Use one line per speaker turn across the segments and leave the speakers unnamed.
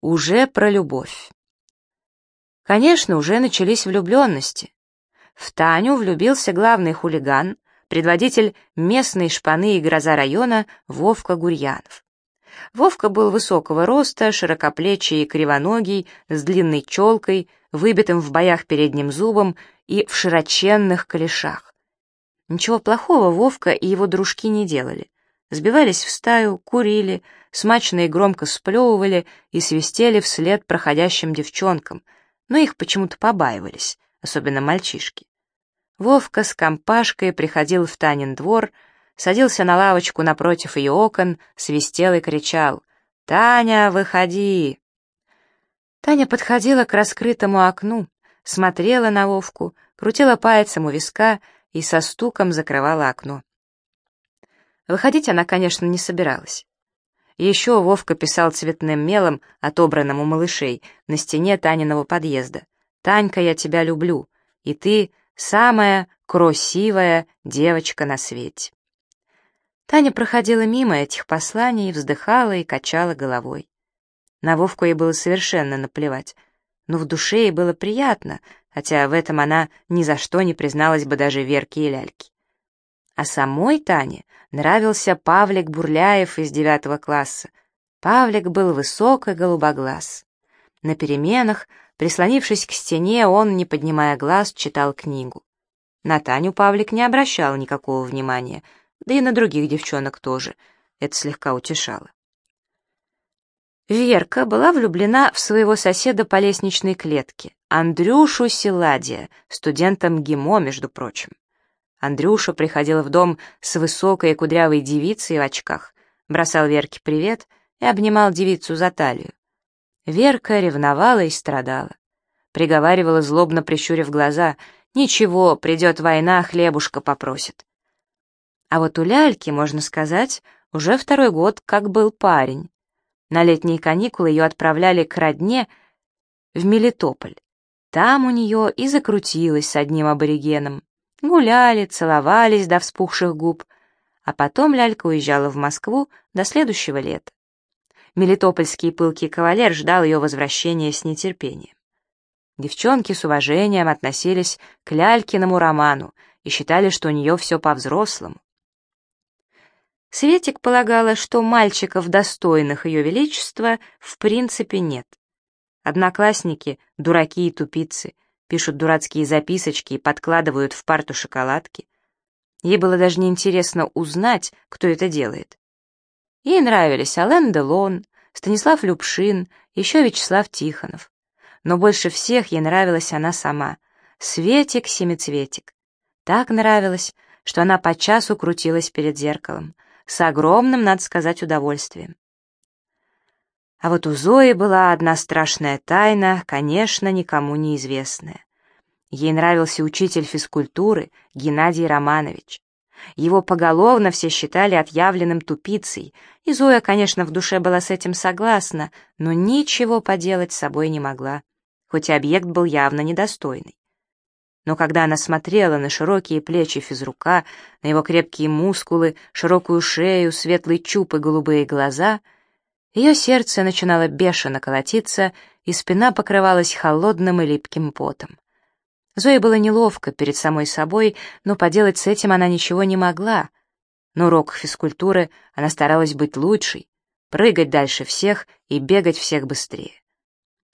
Уже про любовь. Конечно, уже начались влюбленности. В Таню влюбился главный хулиган, предводитель местной шпаны и гроза района Вовка Гурьянов. Вовка был высокого роста, широкоплечий и кривоногий, с длинной челкой, выбитым в боях передним зубом и в широченных колешах. Ничего плохого Вовка и его дружки не делали сбивались в стаю, курили, смачно и громко сплевывали и свистели вслед проходящим девчонкам, но их почему-то побаивались, особенно мальчишки. Вовка с компашкой приходил в Танин двор, садился на лавочку напротив ее окон, свистел и кричал «Таня, выходи!». Таня подходила к раскрытому окну, смотрела на Вовку, крутила пальцем у виска и со стуком закрывала окно. Выходить она, конечно, не собиралась. Еще Вовка писал цветным мелом, отобранным у малышей, на стене Таниного подъезда. «Танька, я тебя люблю, и ты самая красивая девочка на свете». Таня проходила мимо этих посланий, вздыхала и качала головой. На Вовку ей было совершенно наплевать, но в душе ей было приятно, хотя в этом она ни за что не призналась бы даже Верке и Ляльке. А самой Тане нравился Павлик Бурляев из девятого класса. Павлик был высок и голубоглаз. На переменах, прислонившись к стене, он, не поднимая глаз, читал книгу. На Таню Павлик не обращал никакого внимания, да и на других девчонок тоже. Это слегка утешало. Верка была влюблена в своего соседа по лестничной клетке, Андрюшу Силадия, студентом ГИМО, между прочим. Андрюша приходил в дом с высокой кудрявой девицей в очках, бросал Верке привет и обнимал девицу за талию. Верка ревновала и страдала. Приговаривала, злобно прищурив глаза, «Ничего, придет война, хлебушка попросит». А вот у Ляльки, можно сказать, уже второй год как был парень. На летние каникулы ее отправляли к родне в Мелитополь. Там у нее и закрутилась с одним аборигеном. Гуляли, целовались до вспухших губ, а потом лялька уезжала в Москву до следующего лета. Мелитопольский пылкий кавалер ждал ее возвращения с нетерпением. Девчонки с уважением относились к Лялькиному роману и считали, что у нее все по-взрослому. Светик полагала, что мальчиков, достойных ее величества, в принципе нет. Одноклассники — дураки и тупицы — пишут дурацкие записочки и подкладывают в парту шоколадки. Ей было даже неинтересно узнать, кто это делает. Ей нравились Ален Делон, Станислав Любшин, еще Вячеслав Тихонов. Но больше всех ей нравилась она сама, Светик-семицветик. Так нравилось, что она по часу крутилась перед зеркалом, с огромным, надо сказать, удовольствием. А вот у Зои была одна страшная тайна, конечно, никому неизвестная. Ей нравился учитель физкультуры Геннадий Романович. Его поголовно все считали отъявленным тупицей, и Зоя, конечно, в душе была с этим согласна, но ничего поделать с собой не могла, хоть и объект был явно недостойный. Но когда она смотрела на широкие плечи физрука, на его крепкие мускулы, широкую шею, светлый чуб и голубые глаза — ее сердце начинало бешено колотиться, и спина покрывалась холодным и липким потом. Зое было неловко перед самой собой, но поделать с этим она ничего не могла. На уроках физкультуры она старалась быть лучшей, прыгать дальше всех и бегать всех быстрее.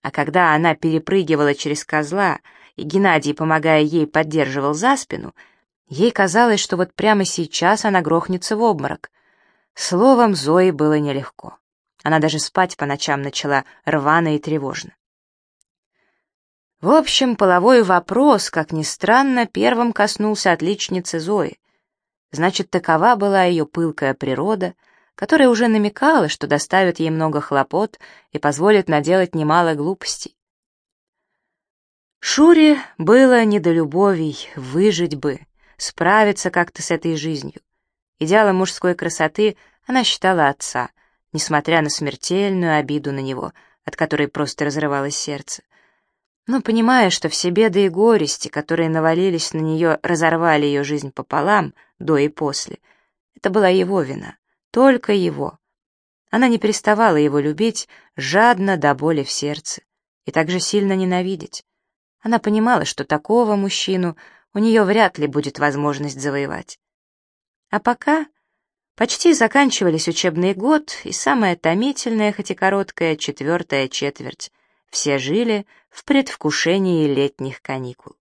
А когда она перепрыгивала через козла, и Геннадий, помогая ей, поддерживал за спину, ей казалось, что вот прямо сейчас она грохнется в обморок. Словом, Зое было нелегко. Она даже спать по ночам начала рвано и тревожно. В общем, половой вопрос, как ни странно, первым коснулся отличницы Зои. Значит, такова была ее пылкая природа, которая уже намекала, что доставит ей много хлопот и позволит наделать немало глупостей. Шуре было не до любовей, выжить бы, справиться как-то с этой жизнью. Идеалом мужской красоты она считала отца — несмотря на смертельную обиду на него, от которой просто разрывалось сердце. Но понимая, что все беды и горести, которые навалились на нее, разорвали ее жизнь пополам, до и после, это была его вина, только его. Она не переставала его любить, жадно до боли в сердце, и также сильно ненавидеть. Она понимала, что такого мужчину у нее вряд ли будет возможность завоевать. А пока почти заканчивались учебный год и самая томительная, хоть и короткая, четвертая четверть. Все жили в предвкушении летних каникул.